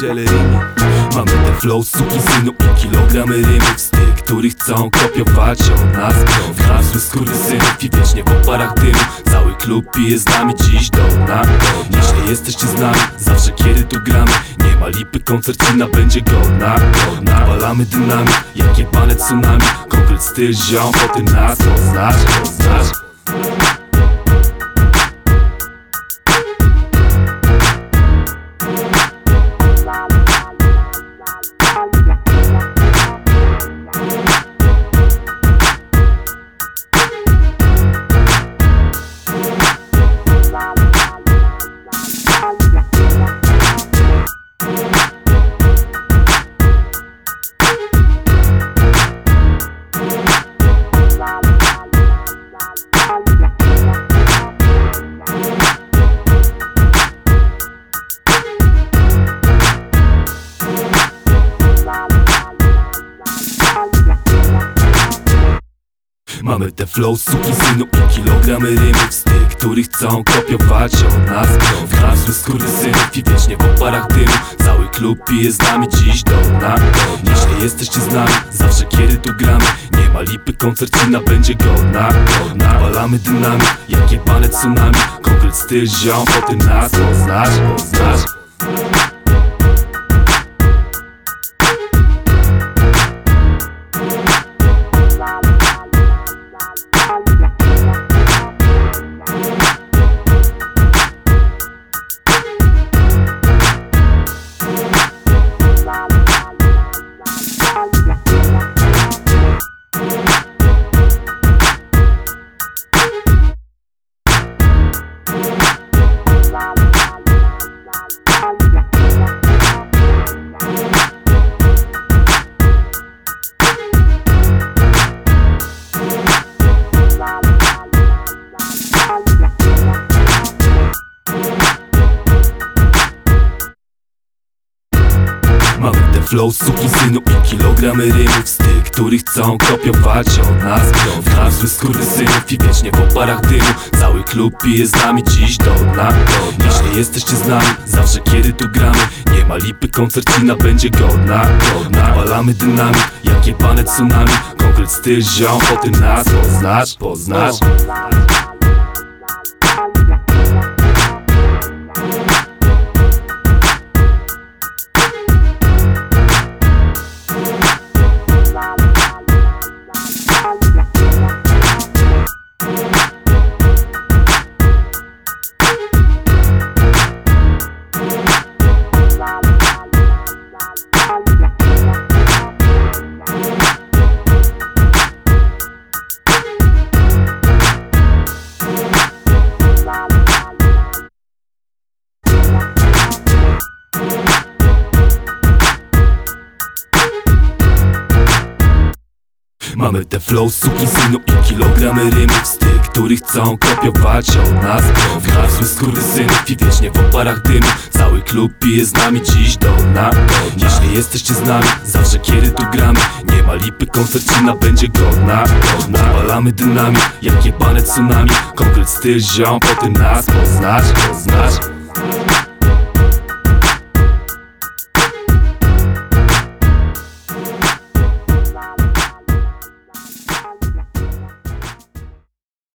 Szelerimi Mamy ten flow suki synu i kilogramy rymów z tych, których chcą kopiować od nas. Wrazły skóry synów i wiecznie po parach dymu. Cały klub pije z nami dziś do dna Jeśli jesteście z nami, zawsze kiedy tu gramy. Nie ma lipy, koncercina będzie godna. Napalamy dynamit, jak jebane tsunami. Konkret styl ziom, po tym nas Mamy te flow suki synu i kilogramy rymów z tych, których chcą kopiować od nas. Wrazły skóry synów i wiecznie po parach dymu. Cały klub pije z nami dziś do dna Jeśli jesteście z nami, zawsze kiedy tu gramy. Nie ma lipy, koncercina będzie godna Napalamy dynamit, jak jebane tsunami. Konkret styl ziom, po tym nas poznasz, poznasz Mamy ten flow suki synu i kilogramy rymów z tych, których chcą kopiować od nas Wrazły skóry synów i wiecznie po parach dymu. Cały klub pije z nami dziś do dna Jeśli jesteście z nami, zawsze kiedy tu gramy. Nie ma lipy, koncercina będzie godna. Napalamy dynamit, jak jebane tsunami. Konkret styl ziom, po tym nas poznasz, poznasz Mamy te flow suki synu i kilogramy rymów z tych, których chcą kopiować od nas Wrazły skóry synów i wiecznie po parach dymu. Cały klub pije z nami dziś do dna Jeśli jesteście z nami, zawsze kiedy tu gramy. Nie ma lipy, koncercina będzie godna Napalamy dynamit, jak jebane tsunami. Konkret styl ziom, po tym nas poznasz, poznasz